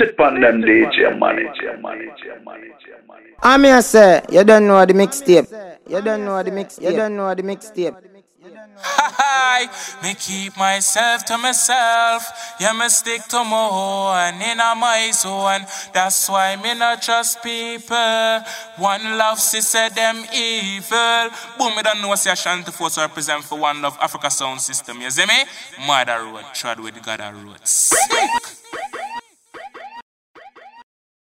it on them DJ money, DJ money, DJ money, I'm here, say, you don't know the mixtape. You don't know the mixtape. You don't know the mixtape. Hi, me keep myself to myself. Yeah, me stick to my own in a my zone. That's why me not trust people. One love, she said them evil. Boom, me don't know what Ashanti Force represent for One Love Africa Sound System. You see me? Mother road, trod with God road. Sick. Run it, run it, run it, run it, run it. bɛhwɛ biikyi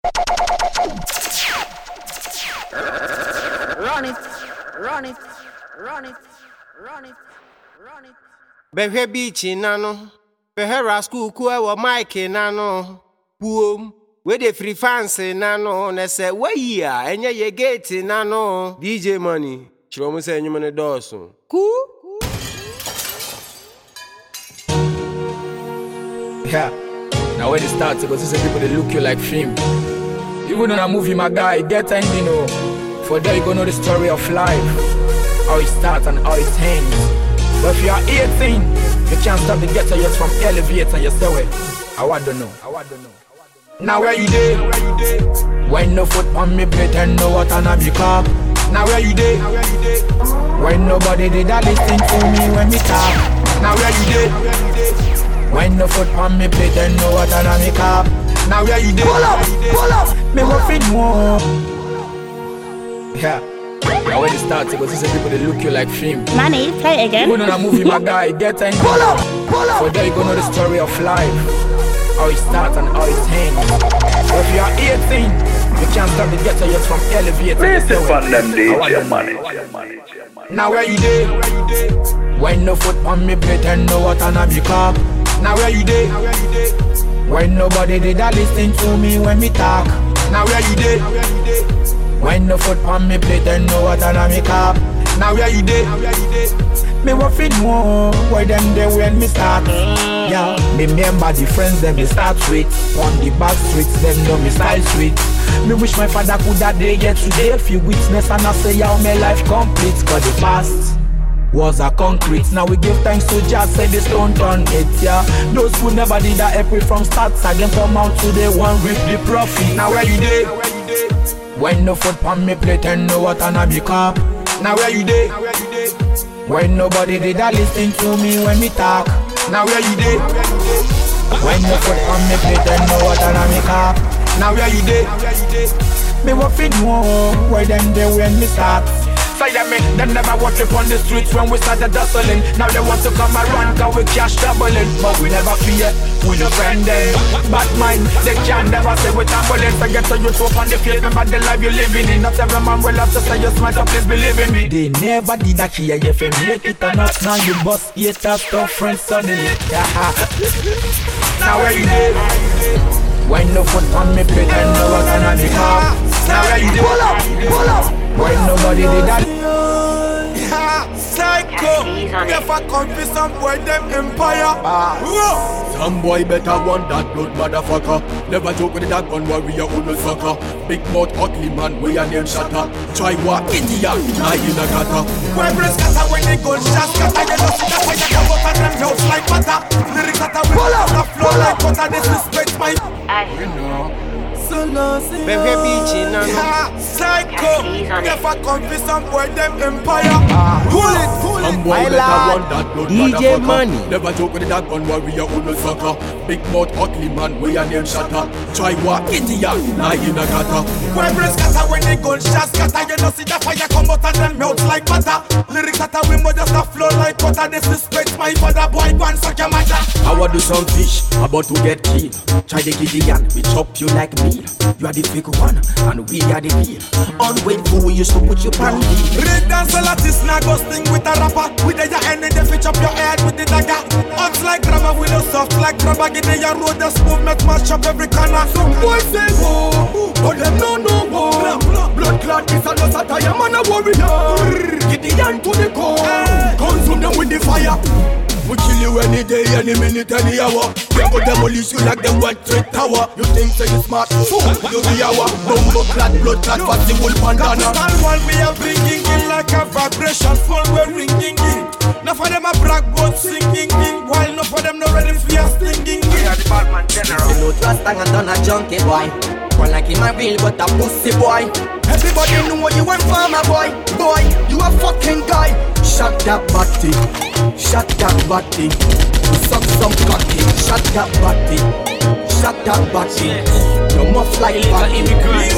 na no bɛhwɛ raskuku ɛwɔ maike na no puom. Wede firi fanse na no na sɛ wayi a ɛnyɛ yɛ gate na no dj money kyerɛ mu sɛ nnwom no dɔɔso ku? Yeah. Now when it starts, because see some people they look you like film. Even in a movie, my guy, get time, you know. For there you gonna know the story of life. How it starts and how it ends. But if you are 18, you can't stop the ghetto just from elevator you stay. I to know. I to know. Now where you dey? When no foot on me pretend no what and I be cop. Now where you dey? When nobody did that listen to me when me talk. Now where you dey? When no foot on me pretend no what and I be cop. Now where you dey? Pull up, pull up. Me what fit more. Yeah. Now when it starts, because see some people they look you like film. Manny, play again. Even in a movie, my guy, get time. Pull up, pull up. For there you gonna know the story of life. How it starts and how it ends. So if you are 18, you can't stop the ghetto just from elevator. Place just it them I want DJ to money, money, Now where you dey? When no foot on me pretend no what and I be cop. Now where you dey? When nobody did that listen to me when me talk. Now where you dey? When the foot on me pretend no what and I be cop. Now where you dey? Me what fit more why them they when me start. Yeah, me remember the friends them me start with. On the back streets them know me style sweet. Me wish my father could that day get today. If you witness and I say how my life complete. Cause the past was a concrete. Now we give thanks to Jah, say the stone turn it, yeah. Those who never did that April from start, again come out to the one with the profit. Now where you dey? When no foot on me pretend no what and I be cop. Now where you dey? When nobody did that listen to me when me talk. Now where you dey? When no foot on me pretend no what and I be cop. Now where you dey? Me what fit more why them they when me start. Say them never watch up on the streets when we started hustling. Now they want to come around cause we cash doubling. But we never fear, we no friend them. Bad mind, they can never say we tumbling. So get to you up on the field, remember the life you living in. Not every man will have to say you smart, so please believe in me. They never did that here, if you make it or not. Now you bust eight tough friends suddenly. now where you dey? When no foot on me, pretend no what can caught. Now where you? Pull up, pull up. When nobody did that. Psycho never confess some boy them empire Some boy better want that blood motherfucker. Never joke with that gun warrior who no sucker. Big mouth ugly man, we a name shatter. Try walk idiot, I in a gutter. When breast scatter when they gun shot scatter You know see that fire come out and them mouth like butter Lyrics that are pull up, the flow like butter Disrespect my You know. Bɛhwɛ biikyi na no Psycho Never confess some boy them empire Pull it, pull Some it boy My better lad want that blood DJ motherfucker. Money. Never joke with that gun warrior who no sucker. Big mouth ugly man, we a name shatter. Try walk idiot, I in a gutter. When breast scatter when they gun shot scatter You know see that fire come out and them mouth like butter Lyrics that are wimbo just a flow like butter Disrespect my father boy go and suck your mother I want do some fish, about to get killed. Try the Gideon, we chop you like meal. You are the fake one, and we are the real. Ungrateful, we used to put you on deal. Break dance a lattice, now go sting with a rapper. With the end, they fit up your head with the dagger. Hot like rubber, we no soft like rubber. Get me your road, just movement, mash up every corner. Some boys say, whoa, but them no no more Blood clot is a no satire, man a warrior. Gideon to the core. Consume them with the fire We kill you any day, any minute, any hour. We go demolish you like them white trade tower. You think say you smart? Fool, you the hour. Bumbo clad, blood clad, fast the whole bandana. Capital one, we are bringing in like a vibration phone, we're ringing in. Now for them a brag about singing in, while no for them no ready for your stinging in. We are the bad man general. You know trust and done a junkie boy. One like him a real but a pussy boy. Everybody know you a farmer boy. Boy, you a fucking guy. Shut that body, shut that body. Suck some cocky, shut that body, shut that body. You must like Illegal body. immigrants.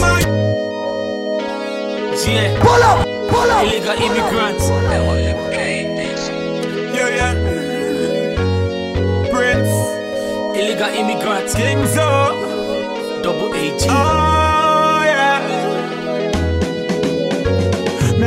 Yeah. Pull up, pull up. Illegal immigrants. Yeah, yeah. Prince, Illegal immigrants. King Zo. Double AG. Oh, ah.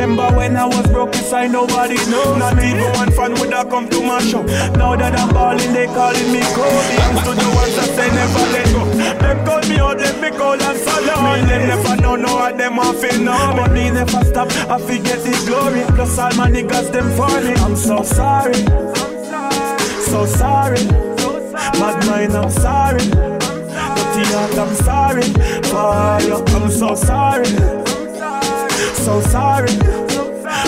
Remember when I was broke inside, nobody knows. Not even one fan would have come to my show. Now that I'm balling, they calling me Kobe. I'm to the ones that say never let go. Them call me out, let me call and solo. Me them never know, no of them I feel no. But me never stop, I forget the glory. Plus all my niggas, them funny. I'm so sorry. So sorry. Mad mind, I'm sorry. Dirty heart, I'm sorry. You, I'm so sorry. So sorry.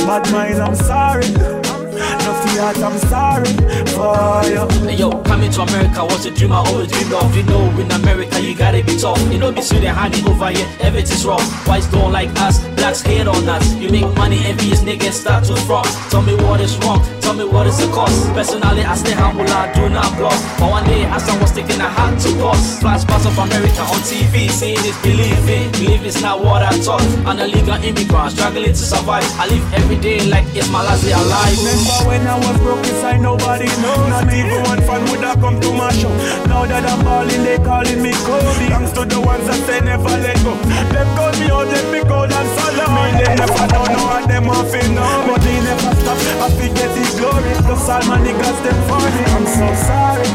Bad mind, I'm sorry. Dirty heart, I'm sorry. For you. Yo, coming to America was a dream I always dreamed of. You know, in America, you gotta be tough. You know, be sweet and honey over here, everything's wrong. Whites don't like us, blacks hate on us. You make money, envious niggas start to front. Tell me what is wrong, tell me what is the cost. Personally, I stay humble, I do not bluff. But one day, as I was thinking, I had to bust. Flashbacks of America on TV, seeing is believing. Believe it's not what I thought. I'm a legal immigrant, struggling to survive. I live every day like it's my last day alive. Remember when I was broke inside, nobody knows. Not even one fan would have come to my show. Now that I'm balling, they calling me Kobe. Thanks to the ones that say never let go. Them call me out, let me go and follow me. They never know, no and them off it. But they never stop, I forget glory. Plus all my niggas, them funny. I'm so sorry.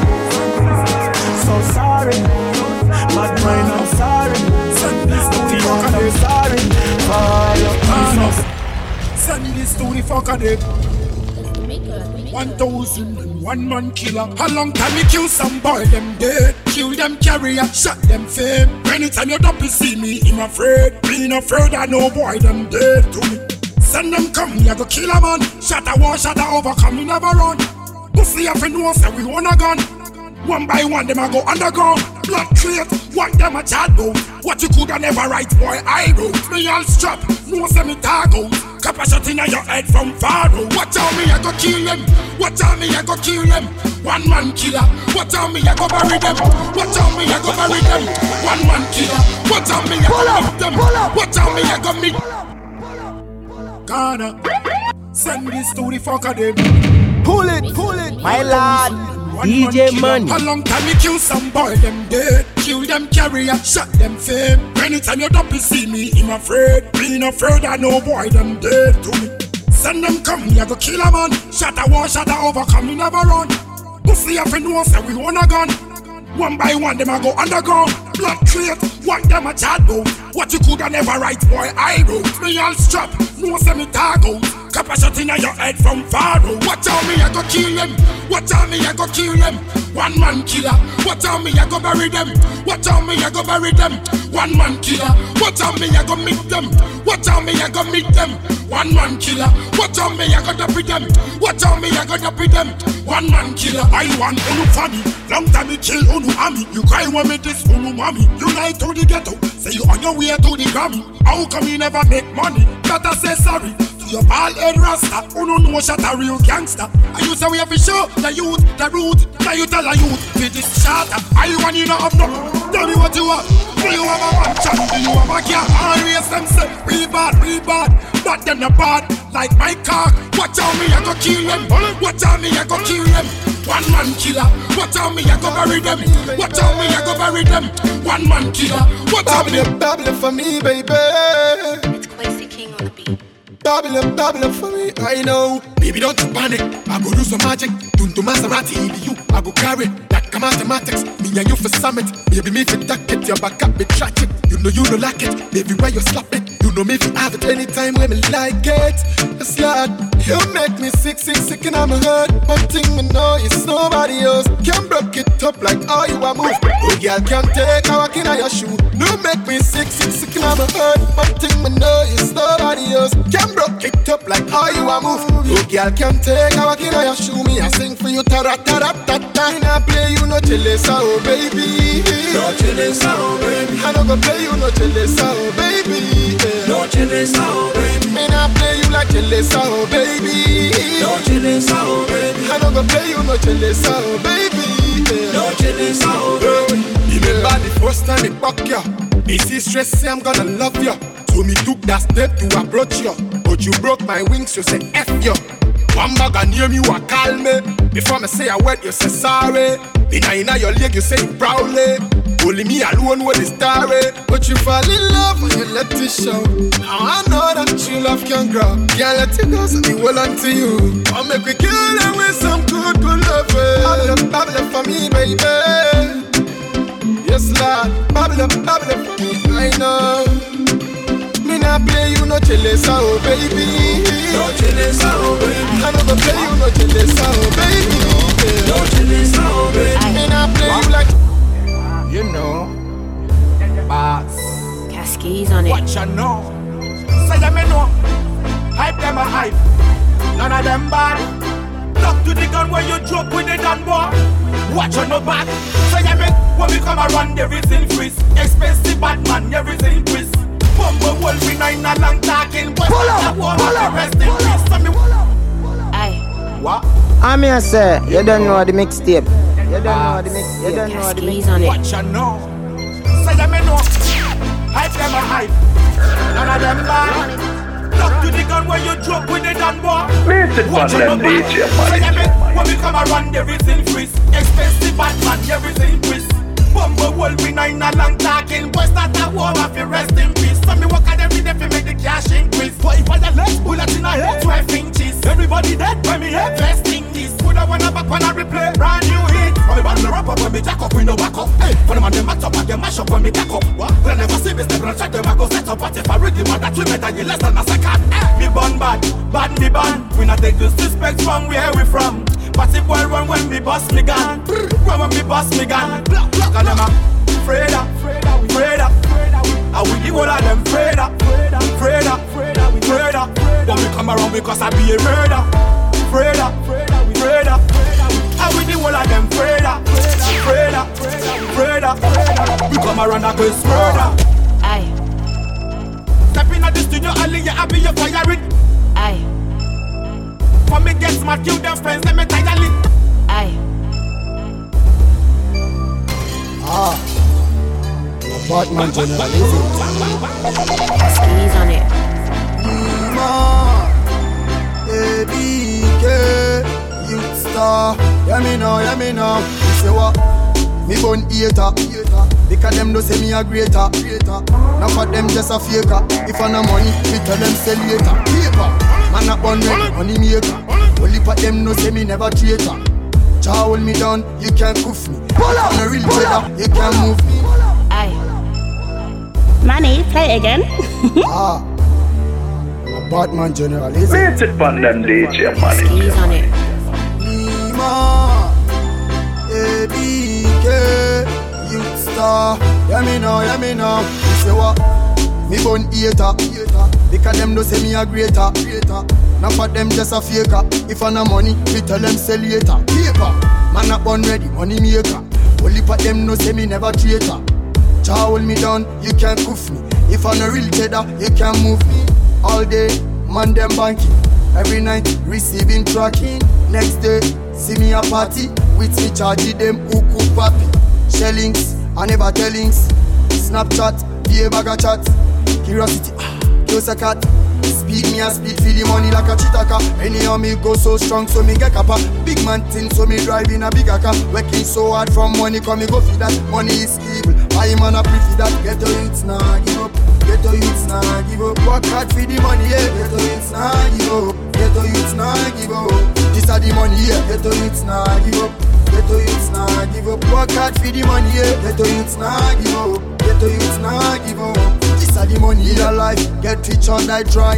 So sorry. Bad mind, I'm sorry. Dirty heart, I'm sorry. Fire, I'm so Send this to the fucker them. One thousand and one man killer. How long time you kill some boy them dead? Kill them carrier, shot them fame. Anytime you don't see me, I'm afraid. Being afraid I know boy them dead to me. Send them come, you go kill a man. Shot a war, shot a overcome, you never run. Pussy up and know say we want a gun. One by one, them a go underground. Blood crate, what them a chat about? What you coulda never write, boy, I wrote. Me all strap, no say me tag out. Cap a shot inna your head from far out. Watch out me, I go kill them. Watch out me, I go kill them. One man killer. Watch out me, I go bury them. Watch out me, I go bury them. One man killer. Watch out me, I go meet them. Watch out me, I go meet. Ghana, send this to the fucker them. Pull it, pull it, my lad. One DJ man Money. A long time you kill some boy, them dead. Kill them carrier, shot them fame. Anytime you don't see me, I'm afraid. Being afraid, I know boy, them dead to me. Send them come, you go kill a man. Shot a war, shot a overcome, you never run. Pussy up and know say we want a gun. One by one, them a go underground. Blood crate, what them a chat about? What you coulda never write, boy, I wrote. Me all strap, no me tag out. Cap a shot inna your head from far. Watch out me, I go kill them. Watch out me, I go kill them. One man killer. Watch out me, I go bury them. Watch out me, I go bury them. One man killer. Watch out me, I go meet them. Watch out me, I go meet them. One man killer. Watch out me, I go dap with them. Watch out me, I go dap with them. One man killer. I want unu funny. Long time you kill unu army. You cry when me this unu mommy. You lie to the ghetto. Say you on your way to the Grammy. How come you never make money? Better say sorry. To your bald head rasta. Unu know shot a real gangster. And you say we have to show the youth, the root. Now you tell the youth. Fit this shatter. I want you not have nothing. Tell me what you want. Do you have a mansion? Do you have a car? Always them say we bad, we bad. But them not bad. Like my car. Watch out me, I go kill them. Watch out me, I go kill them. One man killer. Watch out me, I go bury them. Watch out me, I go bury them. One man killer. Watch out me. Babylon for me, baby. Beat. Babylon, Babylon for me, I know. Baby, don't you panic. I go do some magic. Tuntu Maserati, you. I go carry Come mathematics, me and you for summit. Baby, me for duck it, your back up, be tragic. You know you don't like it, baby, why you slap it? You know me you have it anytime when me like it. It's like you make me sick, sick, sick, and I'm hurt. One thing me know is nobody else can break it up like how you are move. Oh, girl can't take a walk in your shoe. You make me sick, sick, sick, and I'm hurt. One thing me know is nobody else can break it up like how you are move. Oh, girl can't take a walk in your shoe. Me I sing for you, ta ra ta ra ta ta. And I play you no jealous, oh baby. No jealous, oh baby. I no go play you no jealous, oh baby. No jealous, oh baby. Me not play you like jealous, oh baby. No jealous, oh baby. I no go play you no jealous, oh baby. No jealous, oh baby. Remember the first time me fuck ya. Me see stress, say I'm gonna love ya. So me took that step to approach ya, but you broke my wings, so say F ya. One bag and name you a call me. Before me say a word, you say sorry. Inna inna your leg, you say it proudly. Only me alone with the story. But you fall in love when you let it show. Now I know that true love can grow. Can't let it go, so me hold on to you. I'll make we kill them with some good, good love. Eh. Babble up, babble up for me, baby. Yes, Lord. Babble babble for me, I know. Me not play you no jealous, oh baby. No. I play you no baby. No. Me not play you like You know, boss. On it. Say know. Hype them a hype. None of them bad. To the gun you joke with. Watch. Say when we come around everything freeze. Expensive bad man, everything freeze. Bumble wolf we nine a long talking. Pull up, pull up, rest in peace. So me Aye. What? I'm here, sir. You don't know the mixtape. You don't know the mix. You don't know the mix. Cascades on it. Know? Say them me know. Hype them a hype. None of them bad. Lock to the gun when you joke with the gun boy. Watch on on them DJ back. Say them me when we come around everything freeze. Expensive bad man, everything freeze. Bumble wall we nine a long talking. Boy start a war off your rest in peace. So me work hard every day to make the cash increase. But if I just let bullet in a head, twelve inches. Everybody dead when me head best in this. Put a one back when I replay brand new hit. When me band the up when me jack up, we no back up. Hey, when the man them match up and them mash up when me jack up. What? When I never see me step and check them, I go set up. But if I read the man that we better, you less than a second. Hey, me bun bad, bad me ban. We not take disrespect from where we from. But if boy run when me bust me gun, run when me bust me gun. Block, them ah, a afraid of, afraid of. I will give all of them afraid of, afraid of, afraid of. When we come around because I be a murder, afraid of, afraid of. I will give all of them afraid of, afraid of, afraid of. We come around like it's murder. Aye. Step in at the studio, Ali, you happy you firing. Aye. When me get smart, kill them friends, let me tire lit. Aye. Ah, Batman General, is it? Cascades on it. Lima, ABK, Youth Star. Yeah me know, yeah me know. You say what? Me born hater, because them no say me a greater. Now for them just a faker. If I no money, me tell them sell later. Paper, man a born ready, money maker. Only for them no say me never traitor. Jaw hold me down, you can't cuff me. Pull up, I'm a real trader, you can't move me. Aye. Manny, play again. ah, I'm a Batman General, is it? Beat it on them DJ man. Cascades on it. ABK, Youth Star. Yeah me know, yeah me know. You say what? Me born hater, because them no say me a greater. Now for them just a faker. If I no money, me tell them sell later. Paper, man a born ready, money maker. Only for them no say me never traitor. Jaw hold me down, you can't cuff me. If I no real cheddar, you can't move me. All day, man them banking. Every night, receiving tracking. Next day, see me a party. With me charging them who cook papi. Shellings, I never tellings. Snapchat, be a bag chat. Curiosity, ah, close a cat. Speed me a speed, feel the money like a chitaka. Anyhow me go so strong, so me get kappa. Big man thing, so me drive in a bigger car. Working so hard from money, come me go for that. Money is evil. I man a pretty that. Get to youths nah give up. Get to youths nah give up. Work hard for the money, yeah. Get to youths nah give up. Get to youths nah give up. This a the money, yeah. Get to youths nah give up. Ghetto youths nah give up. Work hard for the money, yeah. Ghetto youths nah give up. Ghetto youths nah give up. This a the money of life. Get rich on that dry.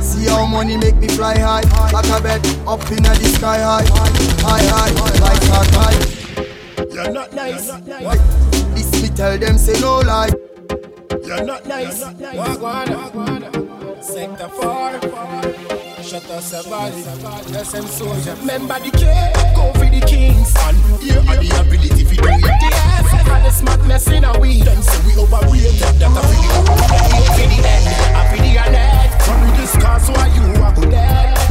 See how money make me fly high. Like a bed up in the sky high. High high, like a high. You're not nice. Why? This me tell them say no lie. You're not nice. Wagwana. Sector 4. Shut us a body. Yes, I'm soldier. Remember the K. Go for the kings. And here are the ability for doing it. Yes, and the smartness in a we. Them say we overrated. That a pretty up. For the end. A pretty and head. From the discuss why you are good at.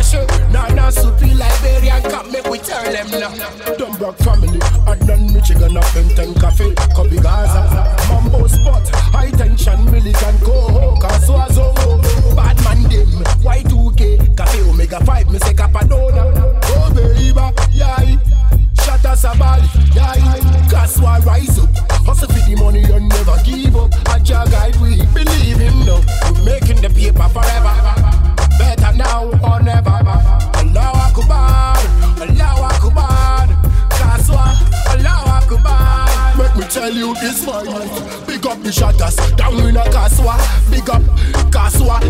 Akasha, nah, nah, soupy Liberian cup, make we tell them now. Dumbrock family, then Michigan up in ten cafe, copy Gaza, Mambo spot, high tension, militant, go, Kaswazo, bad man them, Y2K, Cafe Omega 5, me say Capadona, oh baby, yeah, Shatta Sabali, yeah, Kaswa rise up, hustle for the money and never give up, a guide we believe him now, we making the paper forever. Better now or never. Allahu Akbar, Allahu Akbar. Kaswa, Allahu Akbar. Make me tell you this one. Big up the shatters down in a Kaswa. Big up Kaswa.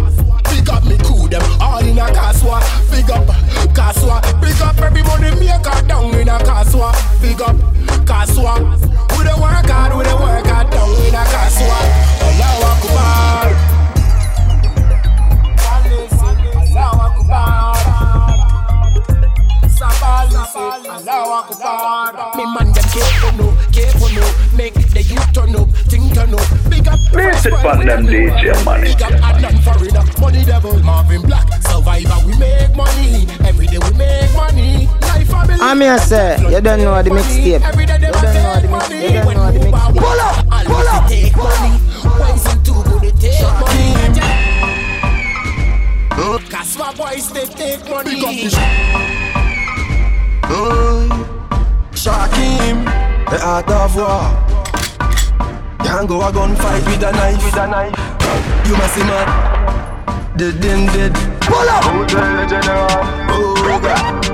Big up me crew them all in a Kaswa. Big up Kaswa. Big up everybody maker down in a Kaswa. Big up Kaswa. We the work hard, we the work hard down in a Kaswa. Allahu Akbar. Sabali say Allahu Akbar. Me man them careful no, careful no. Make the youth turn up, think turn up. Big up. Place it on them DJ money. Big up Adnan Foreigner, money devil, Marvin Black. Survivor, we make money. Every day we make money. Life family. I'm here, sir. You don't know the mixtape. You don't know the take mix. money. You don't know the move out, mixtape. Pull up, pull up, take money. Wise and too good to take money. Cause my boys they take money. Big up the Shakim, the art of war. Can't go a gunfight with a knife. With a knife. You must see mad. Dead then dead. Pull up. Go tell the general. Oh God.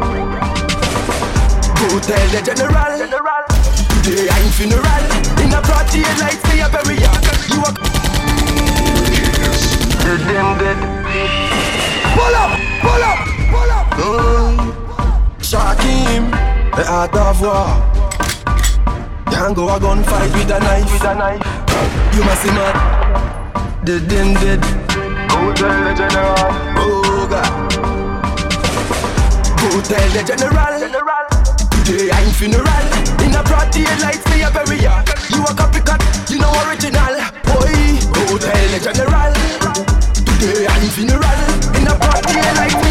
Go tell the general. General. Today I'm funeral. In a broad daylight, stay a burial. You are. Dead then dead. Pull up. Pull up. Pull up. Oh. Shakim, the art of war. Can't go a gunfight with a knife. With a knife. You must see mad. Dead then dead. Go tell the general. Oh God. Go tell the general. General. Today I'm funeral. In a broad daylight, stay a burial. You a copycat, you know original. Boy, go tell the general. Today I'm funeral. In a broad daylight,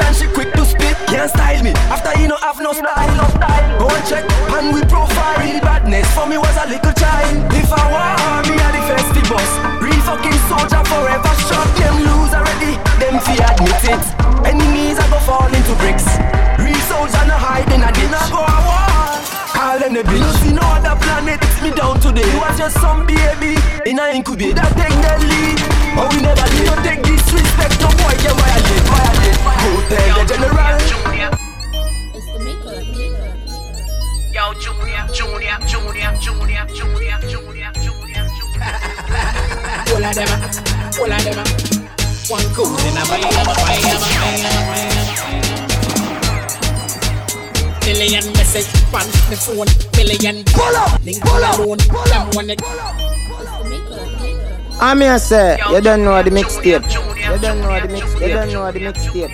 and she quick to spit. Can't style me after you know I have no style. No style. Go and check and we profile real badness. For me was a little child. If I war, me a the festivus. Real fucking soldier forever shot. Them lose already. Them fi admit it. Enemies I go fall into bricks. Real soldier no hiding and they not go a war. Call them the bitch. You see no other planet. It's me down today. You are just some baby in a incubator. Take the lead. But we never leave. Don't take disrespect. No boy get violate, violate. Go tell the general. Yo, Junior, Junior, Junior, Junior, Junior, Junior, Junior, Junior. All of them, all of them. One goes in a fire, fire, fire, Million message on the phone, million pull up, link pull up, alone. Them want it. I'm here, sir. You don't know the mixtape. You don't know the mix. You don't know the mixtape.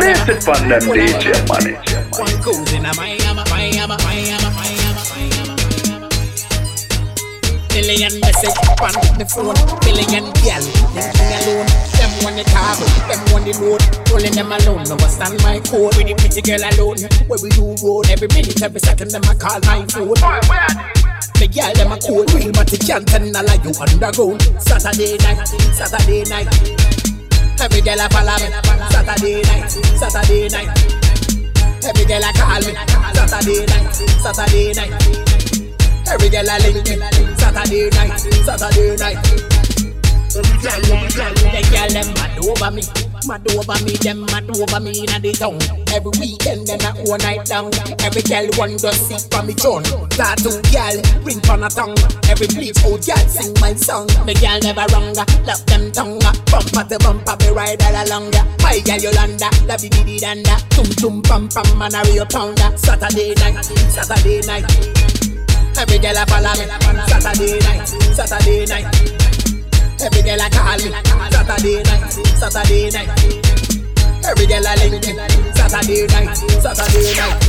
Place it on them DJ money. One goes in a fire, fire, fire, fire, fire. Million message on the phone, million gal, linking alone. Want the cargo, them want the load. Rolling them alone, never stand my code. With the pretty girl alone, where we do road. Every minute, every second, them I call my phone. The girl them a cold, real but you can't tell like you underground. Saturday night, Saturday night. Every girl a follow me. Saturday night, Saturday night. Every girl a call me. Saturday night, Saturday night. Every girl a link me Saturday night, Saturday night Every girl, every girl, The girl them mad over me, mad over me, them mad over me inna the town. Every weekend them a one night down. Every girl one just sit for me chun. Tattoo girl, ring on a tongue. Every bleach out girl sing my song. Me girl never wrong, love them tongue. Bumper to bumper, me ride all along. My girl Yolanda, la bi di di danda. Tum tum pam pam, man a real pounder. Saturday night, Saturday night. Every girl a follow me. Saturday night, Saturday night. Every girl a call me. Saturday night, Saturday night. Every girl a link me. Saturday night, Saturday night.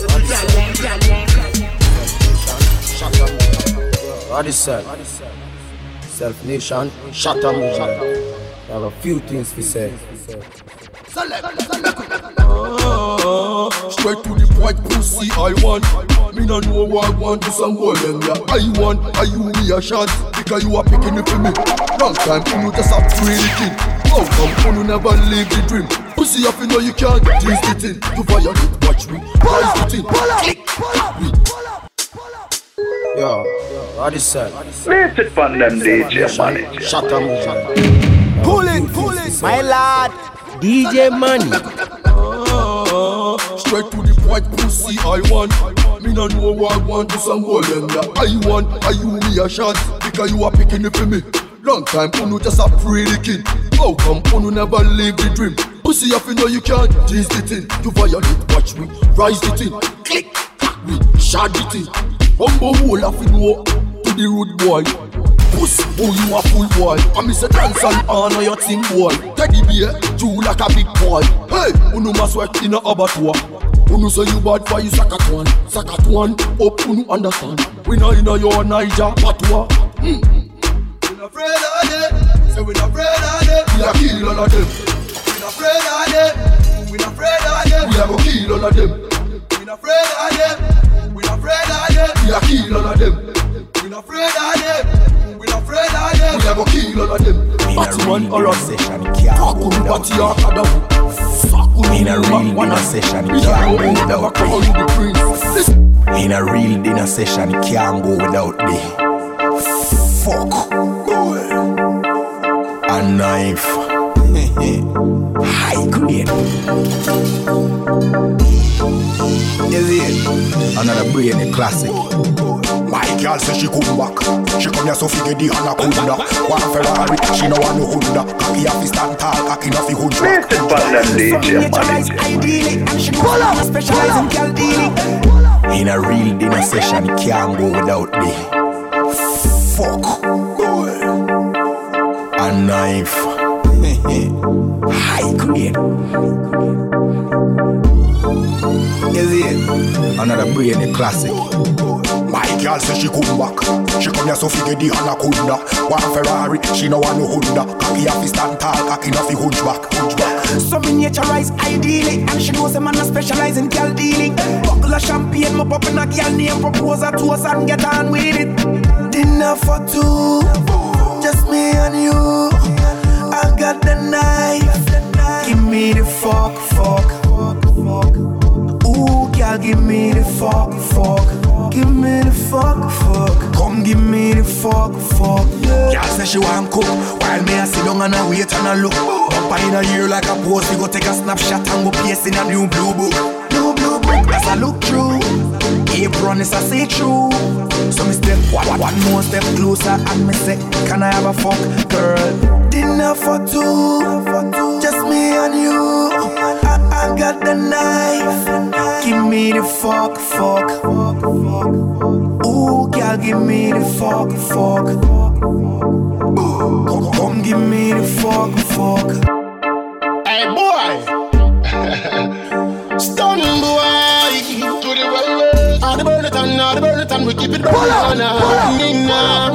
Every girl, every girl, What is that? Self Nation, shut up, movement. Have a few things to say. Ah, Straight to the point, pussy I want. Me no know what I want to some boy them yeah. I want, I you me a shot because you are picking it for me. Long time, you just a free the kid. How come you never leave the dream? Pussy, if you know you can't tease the thing. You violate, watch me, rise the thing. Yo, what is that? Place it on them DJ money. Shut up, movement. Pull it, pull it. My lad, DJ Money. Ah, Straight to the point, pussy I want. Me no know what I want to some boy them yeah. I want, I you me a shot because you are picking it for me. Long time, you just a pretty kid. How come you never leave the dream? Pussy, if you know you can't tease the thing. You violate, watch me, rise the thing. Click, clack me, shot the thing. Bumbo hole if you know to the rude boy. Pussy, oh you a fool boy. I miss a dance and honor your team boy. Teddy bear, you like a big boy. Hey, unu must work in a abattoir. Unu say you bad for you Saskatchewan, Saskatchewan. Hope unu understand. We know in a your Niger patois. Hmm. We not afraid of them. Say we not afraid of them. We a kill all of them. We not afraid of them. We not afraid of them. We a go kill all of them. We not afraid of them. We not afraid of them. We a kill all of them. We not afraid of them. We not afraid of them. We a go kill all of them. Batman or a session. Fuck with Batty or Adam. Fuck with In a real dinner session, can't go without me. In a real dinner session, can't go without me. Fuck. A knife. High grade. Is it? Another brainy classic. My girl say she come back. She come here so fi get the anaconda. One Ferrari, she no want no Honda. Cocky off fi stand tall, cocky no fi hunchback. Place it on them DJ money. Ideally, and she pull up, specialize in girl dealing. In a real dinner session, can't go without me. Fuck. A knife. High grade. Is it? Another brainy classic. My girl say she come back. She come here so fi get the anaconda. One Ferrari, she no want no Honda. Cocky off fi stand tall, cocky no fi hunchback. Hunchback. So me naturalize ideally And she knows a man a specialize in girl dealing Buckle of champagne, my pop in a girl name Propose a toast and get on with it Dinner for two Just me and you I got the knife Give me the fork, fork Ooh, girl, give me the fork, fork Give me the fork, fork Come give me the fork, fork Girl say she want cook While me a sit down and a wait and a look. Bumper in a ear like a pose We go take a snapshot and go paste in a new blue book. Blue, blue book as I look through Apron is a see through So me step one, one more step closer And me say, can I have a fuck, girl? Dinner for two Just me and you. I, I got the knife. Give me the fork, fork Ooh, girl, give me the fork, fork Come, come give me the fork, fork Hey boy, stun boy, to the well, all the burn it and all the burn it and we keep it burning. Nina,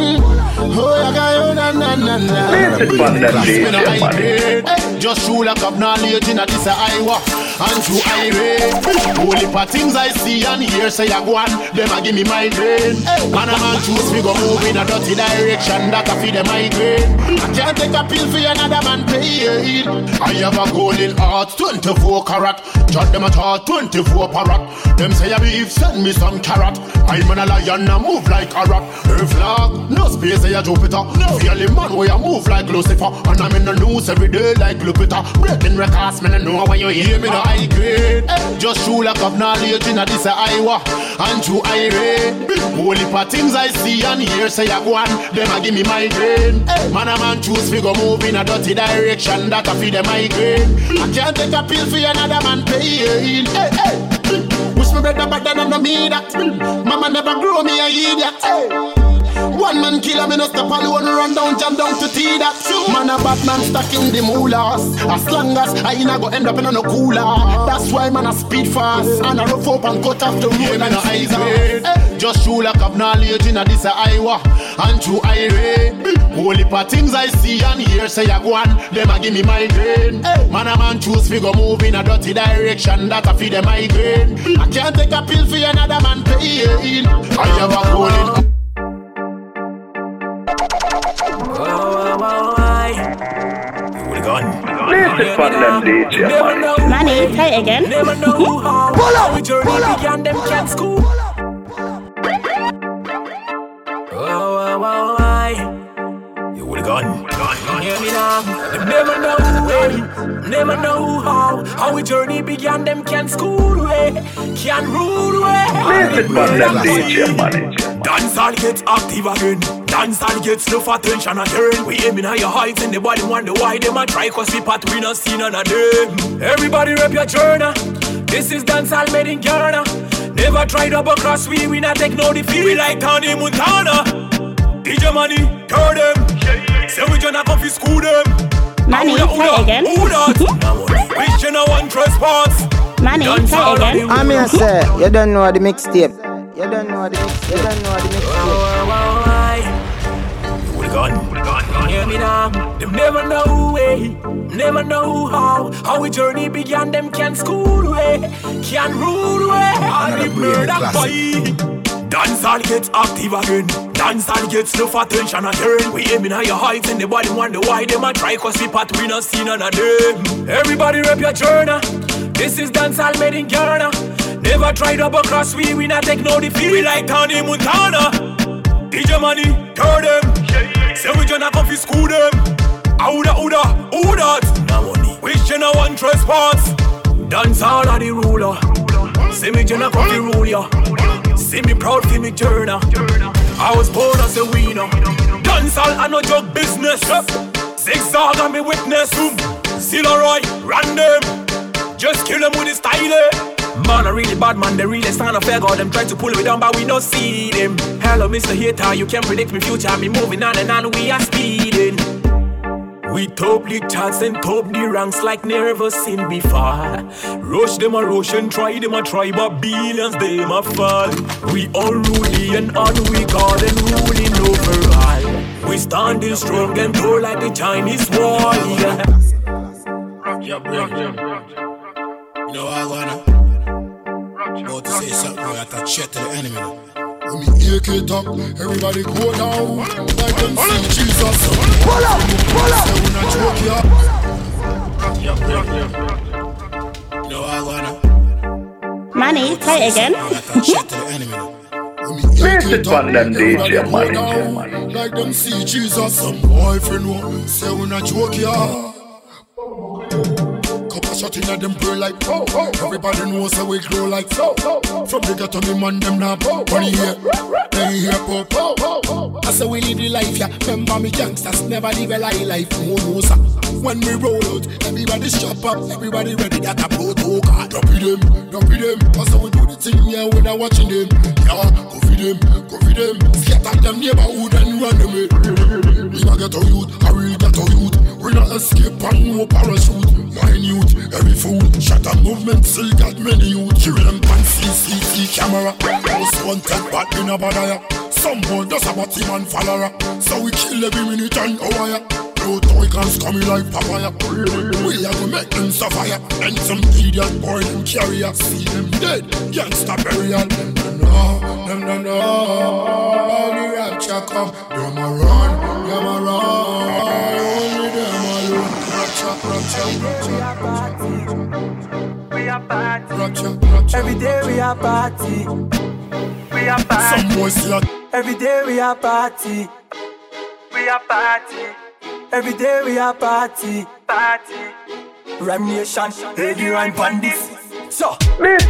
oh yeah, guy, oh na na na na. Place it on them Me no DJ high money. grade, just shoot like up now late in a this a Iowa. And through irate. Only for things I see and hear say I go on, them a give me migraine. Man a man choose we go move in a dirty direction that I feed them migraine. I can't take a pill for another man paid. I have a golden heart, 24 carat. Judge them at heart, 24 parrot. Them say I beef, send me some carrot. I'm an a lion, I move like a rat. Her flag, no space, say a Jupiter. Feel the man where I move like Lucifer. And I'm in the news every day like Lupita. Breaking records, man, I know when you hear me the high grade. Just true lack of knowledge in a this a Iowa. And true irate. Only for things I see and hear say I go on. Them a give me migraine. Man a man choose fi go move in a dirty direction that I feed them migraine. I can't take a pill for another man pain. Hey, hey. Wish me better back then and me that. Mama never grow me a idiot. Hey. One man killer, me no stop alone, run down, jump down to tea that. Man a Batman stuck in the moolas. As long as I ain't go end up in a no cooler. That's why man a speed fast and a rough up and cut off the road and no eyes hey. Eh. Just true lack of knowledge in a this a Iowa and true irate. Only for things I see and hear say I go on, them a give me migraine. Eh. Man a man choose fi go move in a dirty direction that I feed them migraine. I can't take a pill for another man pain. I have a golden. Listen for them DJ man. Manny, play it again. Never know how Pull up, our journey pull up. began. Them can't school. Oh, oh, oh, oh, You would gone. Hear me now. Them never know way. Never know how. How our journey began. Them can't school way. Eh? Can't rule way. Listen for them DJ man. Dance all gets active again. Dance all gets enough attention again. We aiming at your heights and the body wonder why them a try cause we part we not seen none of them. Everybody rep your journal. This is dance all made in Ghana. Never tried double cross we, we not take no defeat. We like Tony Montana. DJ money, turn them. Say we gonna come fi school them. Manny, Who da- who play da- it again. Who that? Which you know one trespass. Manny, Dance play all it of again. I'm here, say, you don't know the mixtape. You don't know the mix. You don't know the mixtape. You would gone. Hear me now. Them never know way, never know how. How we journey began. Them can school way, can rule way. All the murder boy. Dance all gets active again. Dance all gets enough attention again. We aiming at your heights and the body wonder why them a try cause we part we not seen none of them. Everybody rep your journal. This is dance all made in Ghana. Never try double cross we, we not take no defeat. We like Tony Montana. DJ money, turn them. Say we gonna come school them. Ouda, ouda, who that? No money. Which you know one trespass? Dance all of the ruler. See me gonna come fi rule ya. See me proud fi me turner. I was born as a winner. Dance all and no drug business. Zigzag and me witness. Zilla Roy, random. Just kill them with the style. Eh? Eh. Man, a really bad man, they really stand up fair. God, them try to pull me down, but we not see them. Hello, Mr. Hater, you can't predict me future. Me moving on and on, we are speeding. We top the charts and top the ranks like never seen before. Rush them a rush and try them a try, but billions them a fall. We unruly and unwicked and ruling over overall. We standing strong and tall like the Chinese wall. Yeah. You know I wanna about to say something like that shit to the enemy. When me AK it up, everybody go down like them see Jesus. Pull up, pull up. Say we not joke ya. Yeah, bro. You know I wanna Manny, play it again. like to the enemy. When me AK Listen it them everybody DJ go man. down like them see Jesus. Some boyfriend wo say we not joke ya. Shot in at them brain like oh, oh. Everybody knows how we glow like so. From the ghetto, me man them now. Money here, they here pop. I say we live the life, yeah. Remember me gangsters never live a lie life. No, no, sir. When we roll out, everybody shop up, everybody ready that a protocol. Drop it them, drop it them. That's how we do the thing, yeah. When I watching them, yeah. Go feed them, go feed them. Scatter them neighborhood and run them. We not ghetto youth, I real ghetto youth. We not escape and no parachute. Mine youth, every fool. Shut up movement, still got many youth. Them pan CCT camera. Most wanted, but in a bother ya. Some boy just about him and follower. So we kill every minute and hour. No no toy guns coming like papaya. We are gonna make them suffer. And some idiot boy them carry us. See them dead, gangsta burial. Them no them no know. All the rapture come, them a run, them a run. Only them alone. Rapture, rapture, rapture. Party. Every day we are party. We are party. Some boys say Every day we are party. We are party. Every day we are party. Party. Rhyme Nation, Lady Rhyme Pandis. So,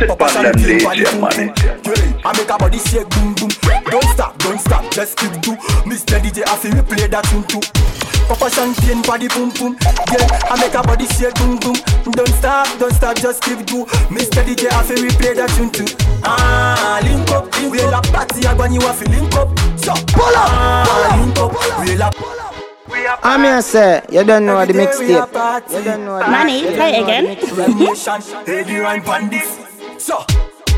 Papa Pandem Shanty, DJ body boom boom. Yeah, I make a body shake boom boom. Don't stop, don't stop, just keep do. Mr. DJ, I feel replay that tune too. Papa Champagne body boom boom Yeah, I make a body shake boom boom Don't stop, don't stop, just keep do Mr. DJ, I feel replay that tune too Ah, link up, link up. we la party I want you to link up So, pull up, ah, link up, we la I'm here, say, you don't know the mixtape. You don't know the Manny, play again. the mixtape. Nation, Lady Rhyme Pandis So,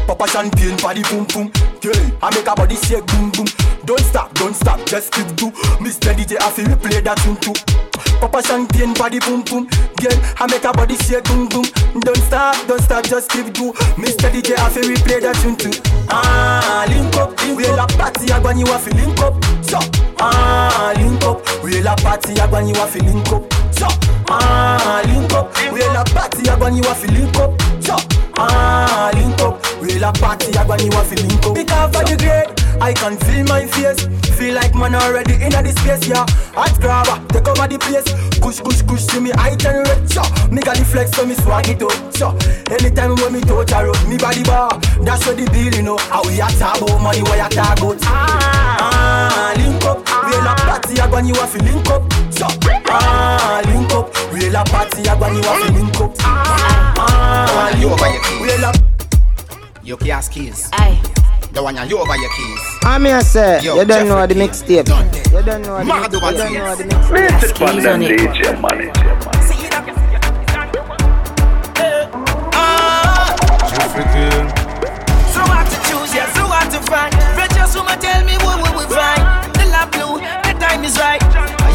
Papa Champagne body boom boom Yeah, I make a body shake boom boom Don't stop, don't stop, just keep do Mr. DJ, I feel replay that tune too Papa Champagne body boom boom Yeah, I make a body shake boom boom Don't stop, don't stop, just keep do Mr. DJ, I feel replay that tune too Ah, link up, we la party, I want you have to link up So, ah, link up, we la party, I want you have to link up. So, ah, link up, we la party, I want you have to link up So, ah, link up, we la party, I want you have to link up. Because of the grade, I can feel my face. Feel like man already in the space, yeah. Hot grabber, take over the place. Push, push, push to me, I generate, so Me got the flex, so me swag it up, so Anytime when me touch a road, me body bar. That's what the deal, you know. How we a talk money, why a talk about? Ah, link up, we la party, I want you have to link up, so Ah, link up, we la party, I want you have to link up. Ah, You link over up, your keys. we la Your gas keys. Aye. The one you over your keys. I'm here, say, Yo, you don't know the mixtape. You don't know the mixtape. You don't know the mixtape. Mr. Pandem DJ Money. Jeffrey King. So hard to choose, yeah, so hard to find. Precious woman, tell me what will we find? The love blue, the time is right.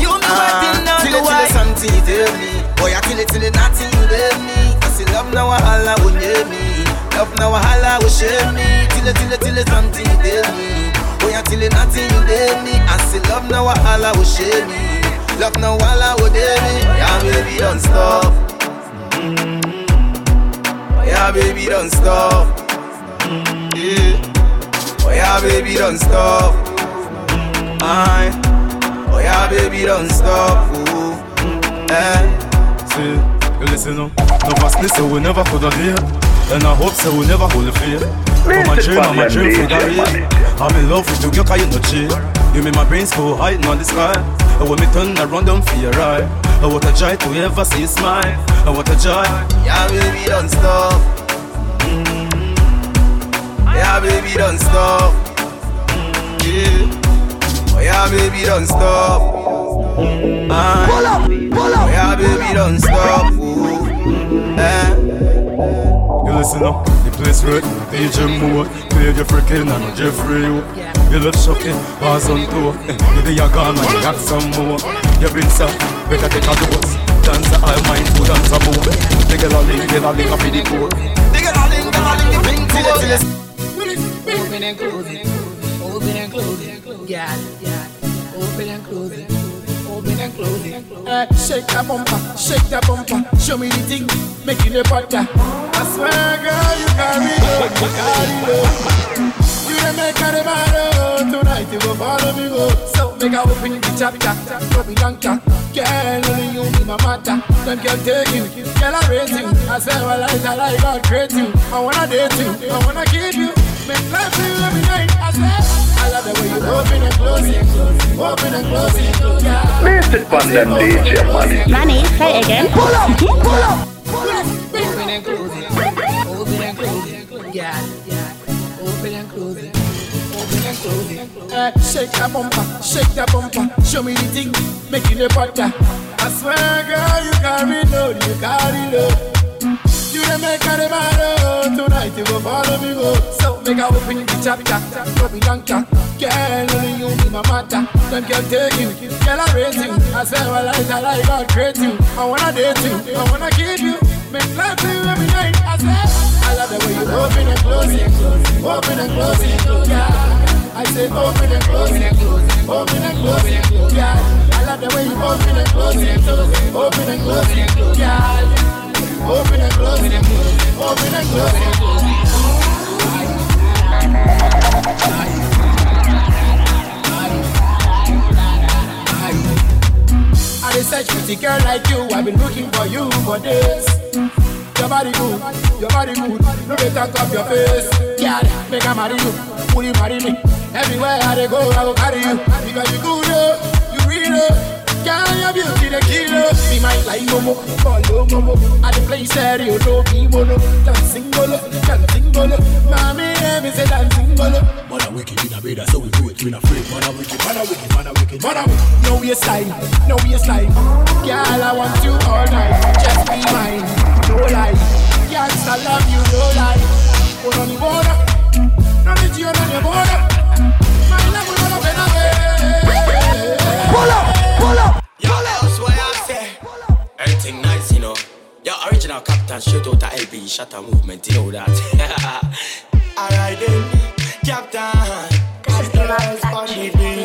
You know what, Ah, now till the it, till why. it, something you tell me. Boy, I till it, till it, nothing you tell me. Love now, a holla will near me. Love now, a holla will share me. It, till it, something you tell me. I till it, nothing you tell me. I see love now, a holla will share me. Love now, holla will dare me. Yeah, baby, don't stop. Mm. Yeah, baby, don't stop. Yeah. Oh yeah, baby, don't stop. I. Oh yeah, baby, don't stop. Ooh. Eh. See, you listen up. No fastness, so we never could have here. And I hope so we never hold a fear. I'm a dream, I'm a Pandem dream for DJ that I'm in love with you, girl, cause you no cheat. You make my brains go hiding on the sky. And when me turn around, them for your eye. Oh, what a joy to ever see you smile. Oh, what a joy. Yeah, baby, don't stop. Mm. Yeah, baby, don't stop. Mm, yeah. Oh yeah, baby, don't stop. I. Pull up, pull Oh yeah, baby, don't stop. Ooh. Listen up, the place right, DJ Moore Play your freaking and Jeffrey You love shocking, pass on tour. You be a gone and you got some more. You been some, better take a dose. Dance a high mind, food and more? They get a link, get a link up in the core They get a link, get a link, you bring to it's Open and close it. Open and close it. Yeah, yeah. Open and close it. Eh, shake that bumper, shake that bumper. Show me the thing, making the butter. I swear, girl, you carry love, you carry love. You the make of the matter. Tonight you go follow me go. So make I open the chapter, be lanka. Girl, only you be my matter. Them can take you, girl I raise you. I swear, well, I like God create you. I wanna date you, I wanna keep you. Make to you every night. I swear, I love the way you open and close it, open and close it. Yeah. Mr. Pandem DJ Money. Manny, play again. Pull up, pull up, pull up. Open and close it, open and close it. Yeah, yeah. Open and close it, open and close it. Eh, shake that bumper, shake that bumper. Show me the thing, making the butter. I swear, girl, you carry load, you carry load. You the make the matter. Tonight you go follow me go. So Make I open the chapter, no be Lanka. Girl, only you be my matter. Them can take you, girl I raise you. I say well I I like God create you. I wanna date you, I wanna keep you. Make love to you every night. I say I love the way you open and close it, open and close it, yeah. I say open and close it, open and close it, yeah. I love the way you open and close it, open and close it, yeah. Open and I dey search pretty girl like you. I've been looking for you for days. Your body good, your body good. No dey talk up your face. Yeah, make I marry you. Will you marry me? Everywhere I dey go, I go carry you. Because you good, oh, you real, oh. Girl, your beauty the killer. Be my life, momo, follow momo. I dey play stereo, no be mono. Dancing bolo, dancing bolo. Mommy, let me say dancing bolo. Man a wicked in a bed, so we do it, we not afraid. Man a wicked, man a wicked, man a wicked, man a wicked. No waistline, no waistline. Girl, I want you all night. Just be mine, no lie. Girl, I love you, no lie. Put on the border, no need you on the border. Your original captain straight out of LB Shatter movement, you know that. Alright then, captain. Captain,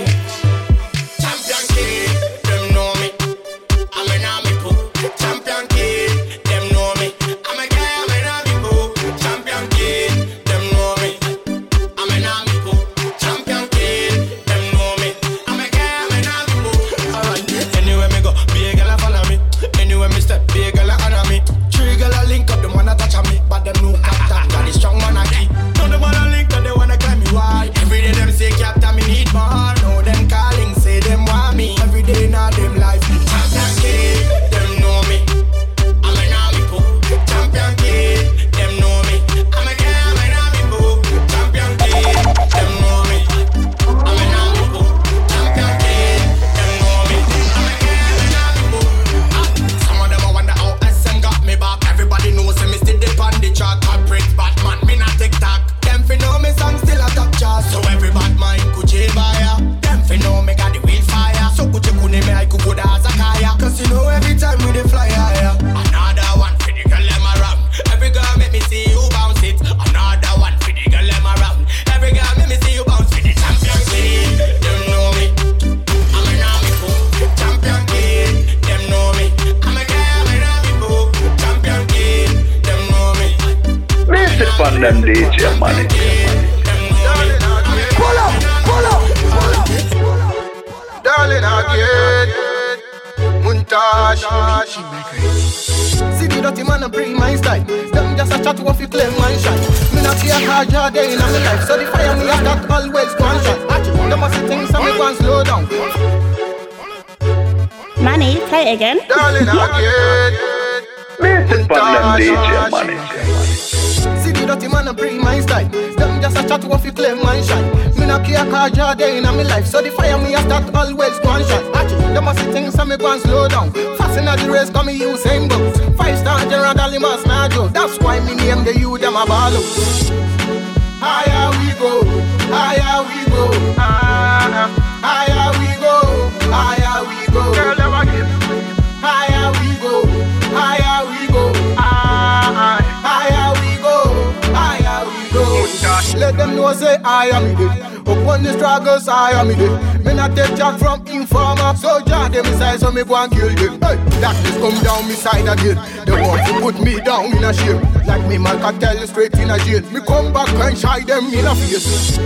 Let them know say I am it. Upon the struggles I am it. Me not take jack from informer, so jack them inside so me go and kill them. Hey, darkness come down me side again. They want to put me down in a shame. Like me man can tell you straight in a jail. Me come back and shy them in a face.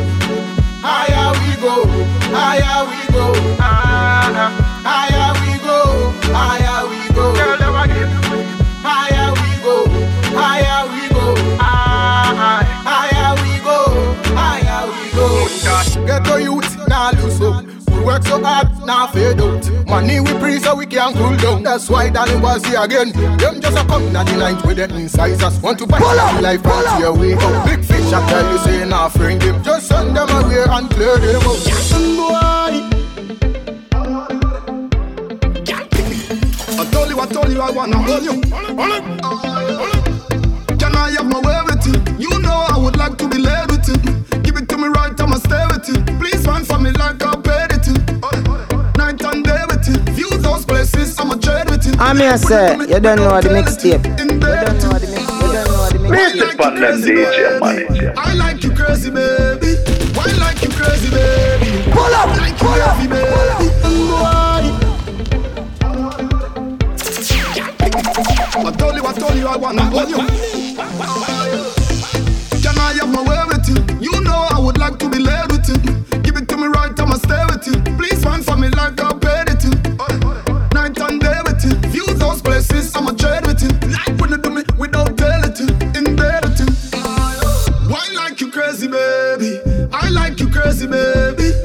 Higher we go, higher we go, higher we go, higher we go. Girl, never give. Higher we go, go. Get to youth, now lose hope. We work so hard, now fade out. Money we pre so we can cool down. That's why darling was here again. Them just a come na the night with the incisors. Want to buy your life out your way out. Big fish I tell you say nah friend them. Just send them away and clear them out. Boy. I told you, I told you I wanna hold you. Can I have my way with you? You I would like to with. Please run for me like a predator. Night and day with you. View those places, I'm a dread with you. I'm here, sir. You don't know the mixtape. You don't know the mixtape. Mr. I like you crazy, baby. Why like you crazy, baby? Pull up, like pull up, baby. Pull up. I told you, I told you, I wanna hold you. To me right, I'ma stay with you. Please find for me like I paid it to. Night and day with you. View those places, I'ma trade with you. Like when you do me without you. In you. Why like you crazy, baby? I like you crazy, baby.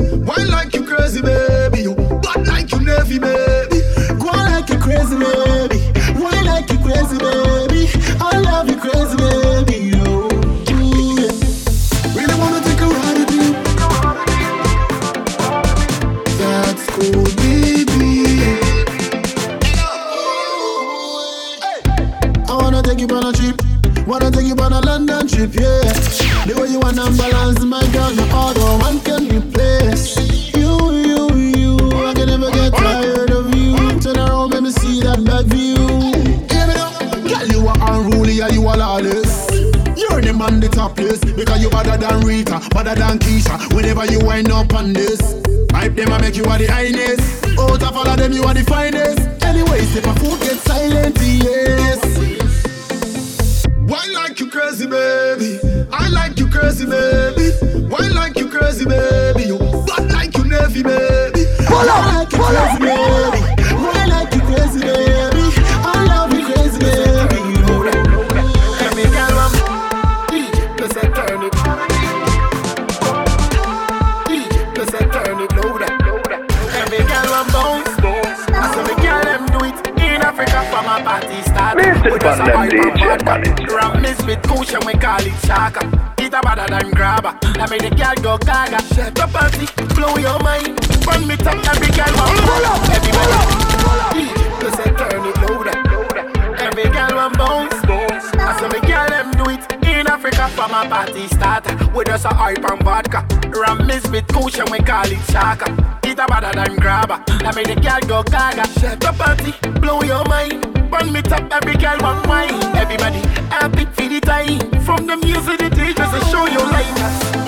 Gaga. Shut up, party, blow your mind. Run me top, every girl want wine. Everybody happy for the time. From the music, the teachers to show you light.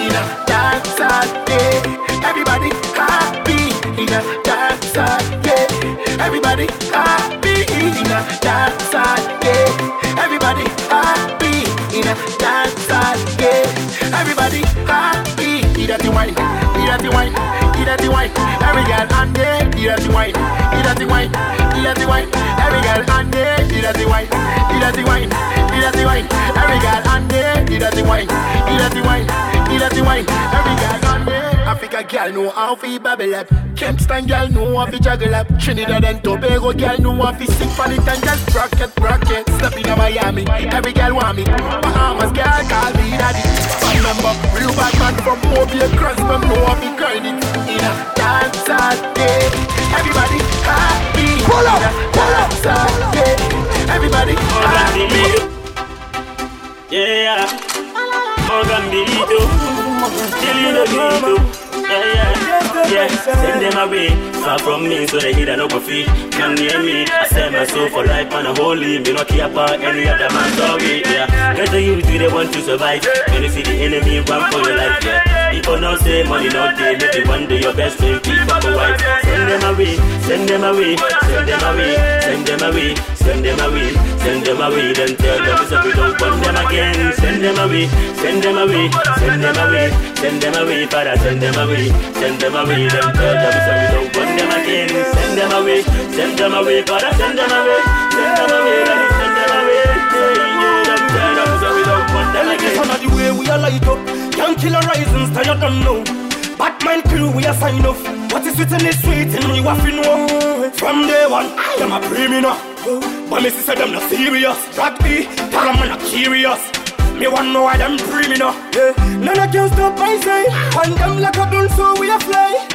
In a dance day, everybody happy. In a dance day, everybody happy. In a dance day, everybody happy. In a dance day, everybody happy. Eat that wine, eat that wine, eat that wine. Every girl on there, eat that wine, eat that wine, eat that wine. Every girl on there, eat that wine, eat that wine, eat that wine. Every girl on there, eat that wine, eat that wine, eat that wine. Every girl on there. Africa girl know how to bubble up. Kingston girl know how to juggle up. Trinidad and Tobago girl know how to sing for it and just rocket, rocket. Step in Miami, every girl want me. Bahamas girl call me daddy. Fan number, real bad man from Mobile Cross, them know how to grind it. In a dance all day, everybody happy. Pull up, pull up, day. Everybody happy. Yeah, Morgan Bilito, till you know Bilito. Yeah, yeah, yeah. Send them away, far from me, so they hear no go free. Come near me, I sell my soul for life and a holy. Me not care about any other man's story. Yeah, get the youth, they want to survive. When you see the enemy, run for your life. Yeah, people now say money not day. Maybe one day your best friend keep up a wife. Send them away, send them away, send them away, send them away, send them away, send them away. Then tell them so we don't want them again. Send them away, send them away, send them away, send them away, Father, send them away, send them away. Then tell them so we don't want them again. Send them away, send them away, Father, send them away, send them away, send them away. Tell them so we don't want them again. Some of the way we are light up Young killer rising, style you don't know Batman crew, we are sign off What is written is sweet and have to know From day one, I am a criminal But me say them not serious Drag me, tell them I'm not curious Me want know why them criminal yeah. None of can stop my style And them like a done so we a fly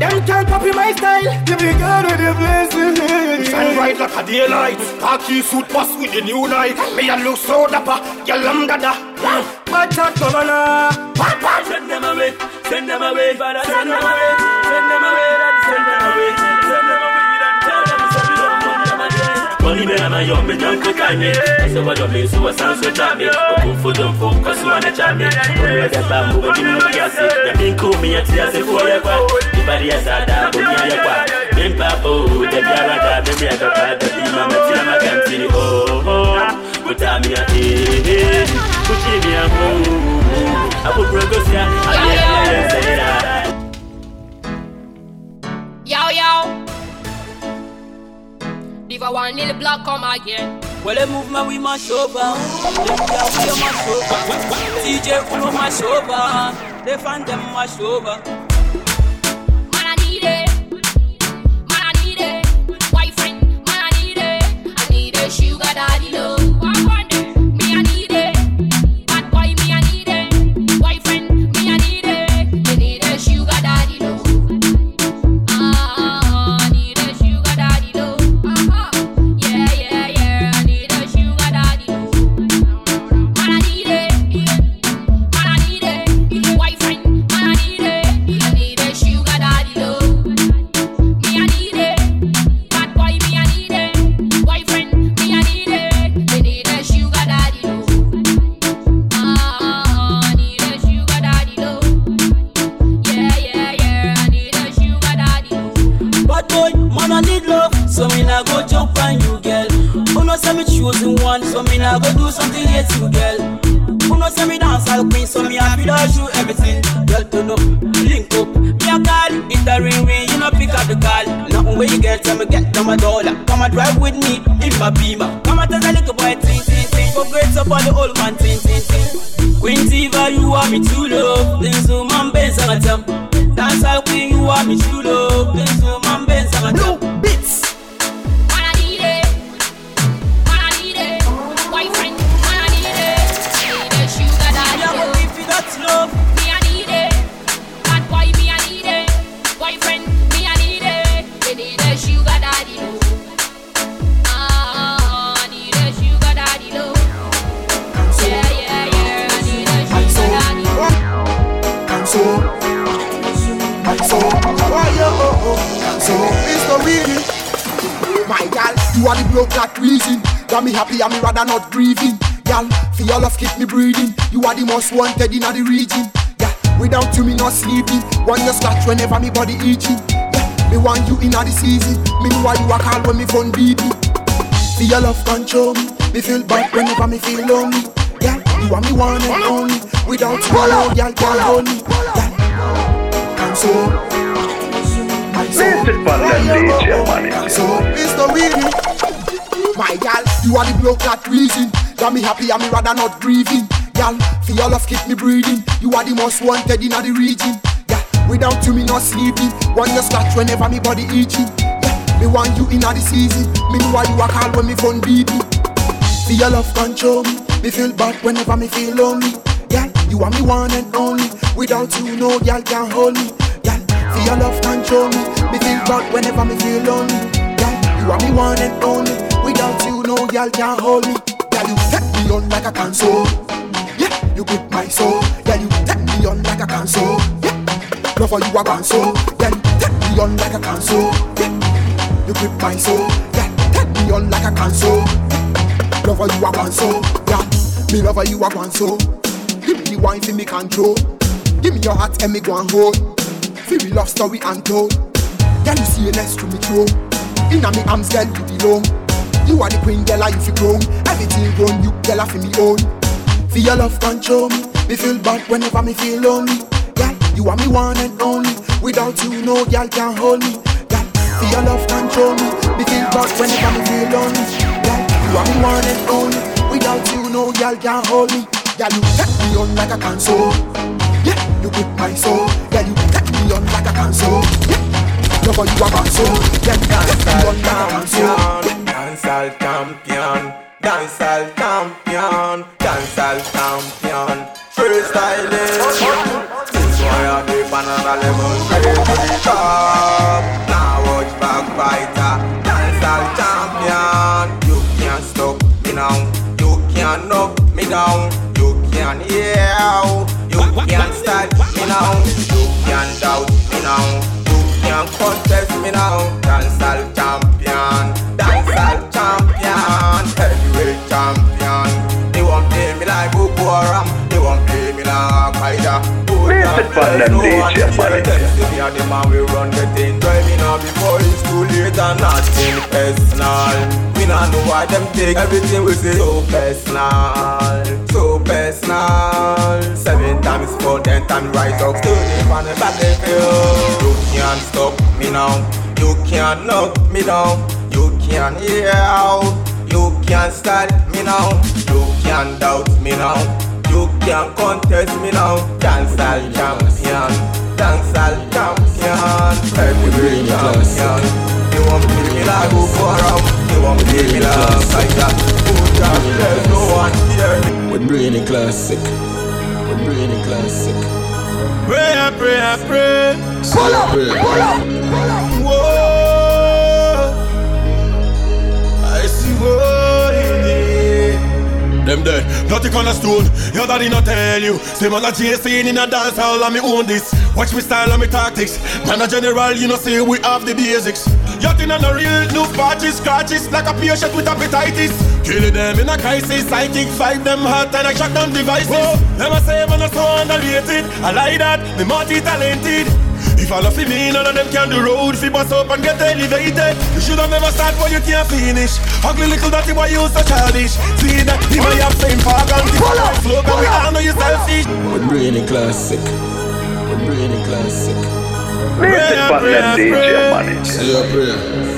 them can't copy my style. Give me God with the blessing. Shine bright like a daylight. Khaki suit pass with the new light. Me a look so dapper. Girl, I'm dada. Chat governor. Send them away, send them away, Father, send them away, send them away, send them away, send them away, then tell them so we don't want them again. Money me ama yo me jump quick on me. I say what so what sounds so. Open for them folk cause you wanna charm me. When you get back move you know you see. Ya bin cool me ya tia se for ya kwa. Di bari ya sa da bo mi ya kwa. Bin pa oh de biara da be mi ya ka pa de bi mama tia ma kan ti oh oh. Utami ya eh eh. Kuchimi ya. Abu progosia. Yeah yeah yeah. Yo, yo. Diva one little block come again. Well, the movement we mash over. Them girl we mash over. TJ Uno mash over. They find them mash over. Man, I need it. Man, I need it. Boyfriend, man, I need it. I need a sugar daddy love. Whenever me body itching. Yeah, me want you in the season. Me know why you a call when me phone beeping. For your love control me. Me feel bad whenever me feel lonely. Yeah, you are me one and only. Without you, no girl can't hold me. Yeah, and so. my soul. Visit for them DJ manager. So it's the reading. My gal, you are the bloke that reason. Got me happy and me rather not grieving. Gal, for your love keep me breathing. You are the most wanted in the region. Without you me not sleeping. Want you scratch whenever me body itching. Yeah, me want you in the season. Me know why you a call when me phone beeping. For your love control me. Me feel bad whenever me feel lonely. Yeah, you are me one and only. Without you, no girl can hold me. Yeah, for your love control me. Me feel bad whenever me feel lonely. Yeah, you are me one and only. Without you, no girl can hold me. Yeah, you take me on like a console. Yeah, you grip my soul. Yeah, you take me on like a console. Yeah, love for you a console. Yeah, you take me on like a console. Yeah, you grip my soul. Yeah, take me on like a console. for you a so, yeah. Me lover you a one so. Give me wine for me control. Give me your heart and me go and hold. Feel me love story untold. Then you see a nest to me throw. Inna me arms, girl you belong. You are the queen, girl I you fi grown. Everything grown, you girl I fi me own. Feel your love control me. Me feel bad whenever me feel lonely. You are me one and only. Without you, no girl can hold me. Girl, feel your love control me. Me feel bad whenever me feel lonely. Girl, you are me one and only. Without you, no girl can hold me. Girl, you take me on like a console. Yeah, you grip my soul. Girl, you take me on like a console. Yeah, lover you a console. Yeah, you take me on like a console. Dancehall champion, dancehall champion, dancehall champion, freestyling. Be another level, straight from them DJ money. Me and the man we run the thing Driving up before it's too late and nothing personal. We not know why them take everything we say so personal So personal. Seven times four, ten times rise up. On the battlefield. You can't stop me now. You can't knock me down. You can't hear out. You can't start me now. You can't doubt me now you can't contest me now Dancehall champion Dancehall champion Heavyweight champion You won't play me like Boko Haram You won't play me like Qaeda Who can there's no one here We're bringing classic. We're bringing classic. Pray, I pray, I pray. Pull up. Whoa. Them there, nothing on a stone. Your daddy not tell you. Same as a JC in a dance hall, and me own this. Watch me style and me tactics. Man a general, you know say we have the basics. Yatin on a real new parties, scratches like a patient with hepatitis. Kill them in a crisis, psychic fight them hot and I shut down devices. Them a say a so underrated. I like that, me multi talented. If all of you me, none of them can do road Fi bust up and get elevated You should have never start where you can't finish Ugly little dirty boy, you so childish See that, he may have same fog and the slogan We all know you selfish We're bringing classic. We're bringing classic. Music from them DJ money. Say your prayer.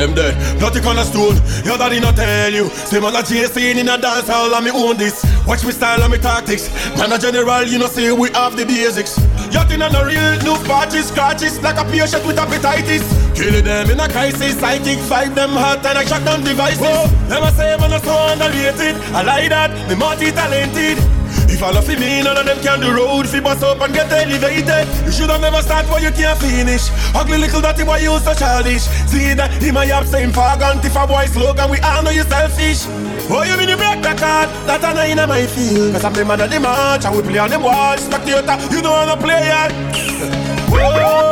Them there, nothing on a stone. Your daddy not tell you. Same as a JC in a dance hall, and me own this. Watch me style and me tactics. Man a general, you know say we have the basics. Yatin on a real new parties, scratches like a patient with hepatitis. Kill them in a crisis, psychic fight them hot and I shut down devices. Them a say man a so underrated. I like that, me multi talented. If all of you me, none of them can do road. Fi bust up and get elevated. You should have never start where you can't finish. Ugly little dirty boy, you so childish. See that, he my have same fog. And if a boy slogan, we all know you selfish. Oh, you mean you break the card? That I know in my field. Cause I'm the man of the match And we play on them walls Spectator, you know I'm a player. Whoa.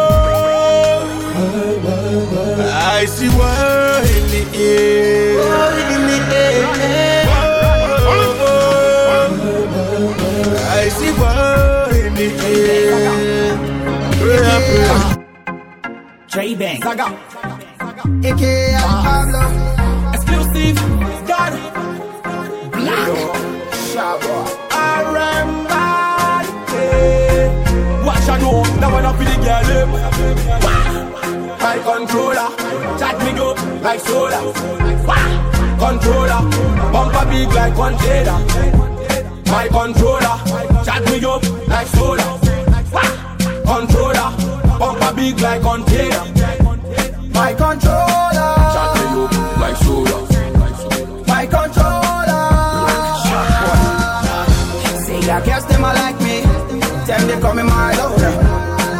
I see what in the air. In the air Dre Bang. Saga. AKA Pablo. Exclusive. God. Black. Shaba. Watch I know, now when I feel the girl eh? them. My controller, chat me go like soda. Controller, bumper big like container. My controller, chat me up like soda. Controller, bumper big like container. My controller. Chat me up like soda. My controller. See, I guess them a like me. Them they call me my loader.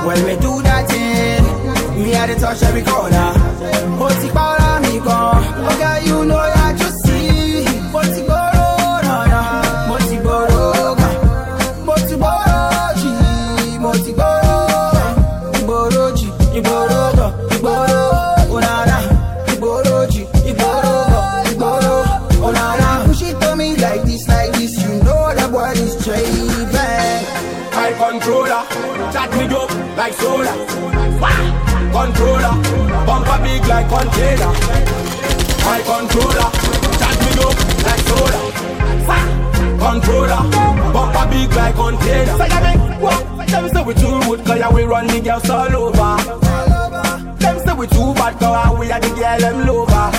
When we do that thing, me had to touch every corner. Like container. My controller, chat me up like soda. Controller, bumper big like container. Say me, what? Them say we too good 'cause we run the girls all over. Them say we too bad 'cause we are the girl them lover.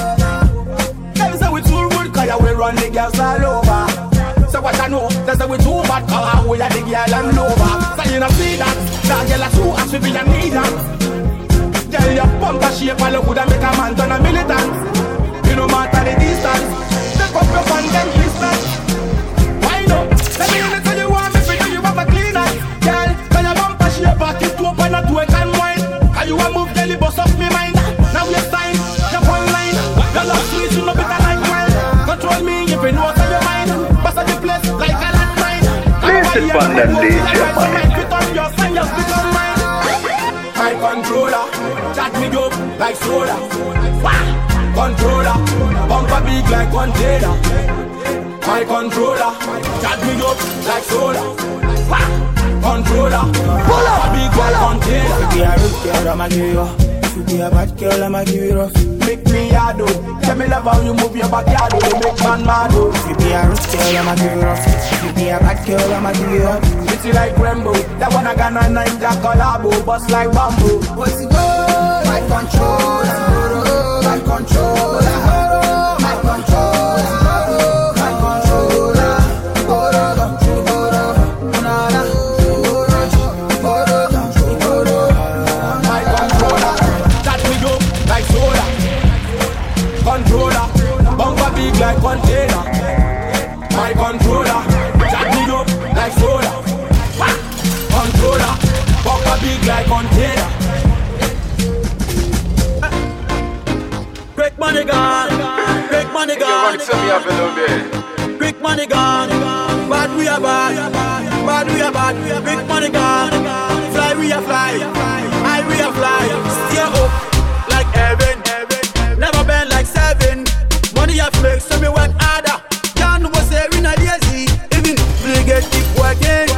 Them say we too good 'cause we run the girls all over. So what I know, they say we too bad Cause we are the girl them lover So you not see that That girl are too hot, we be a need Girl, your bumper shape and look and make a man turn a militant. You no matter the distance. Take up your fan, them distance Why not? Let me it so you want me for you, you have a clean eye. Girl, can your bumper shape back it to open a two and wine. Can you a move, girl, you bust off me mind? Now you sign, jump online Your love sweet, you know better like wine Control me if you know what's on your mind. Bust on the place like it on them DJ Money. Chat me up like soda. Wah! Controller, bumper big like container. My controller, chat me up like soda. Wah! Controller, bumper big like container. If you be a rude girl, I'ma give you. If you be a bad girl, I'ma give you rough. Make me yard oh. Tell me love how you move your backyard oh. You make man mad oh. If you be a rude girl, I'ma give you rough. If you be a bad girl, I'ma give you up. Pretty like Rambo. That one I got nine nine jack collabo. Bust like bamboo. What's it go? Controller, controller, gone. Quick money gone, bad we are bad, bad we are bad. Quick money gone, fly we are fly, high we are fly. Steer up like heaven, never been like seven. Money I make, so me work harder. Can't was say we not lazy, even we get keep working.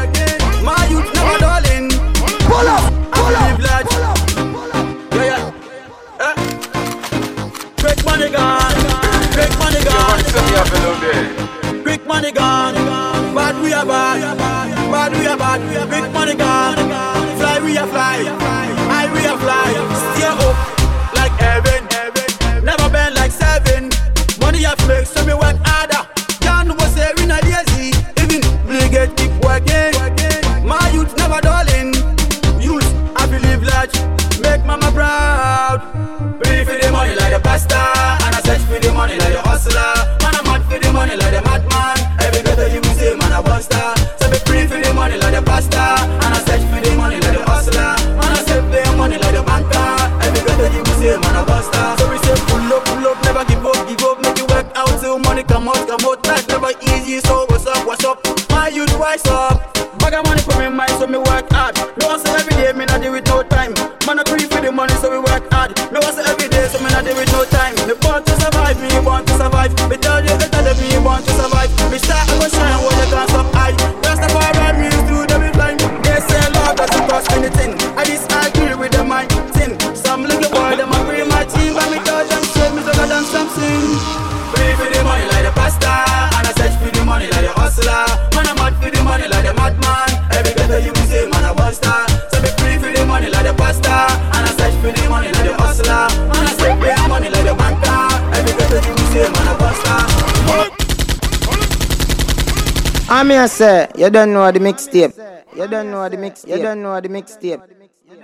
I'm here, say, you don't know the mixtape. You don't know the mixtape. You don't know the mixtape.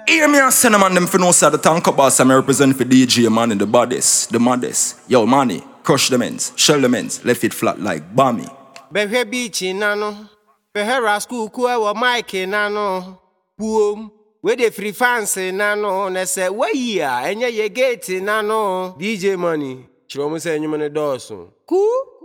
Hear me and send them on them for no side the tank up boss. I'm represent for DJ man in the baddest, the maddest. Yo, money, crush the men's, shell the men's, left it flat like Bammy. bɛhwɛ beakyi na no bɛhwɛ rascool ku ɛwɔ mike na no puom wede firi fanse na no na sɛ wayi a ɛnyɛ yɛ gate na no dj money kyerɛ mu sɛ nnwom no dɔɔso kuu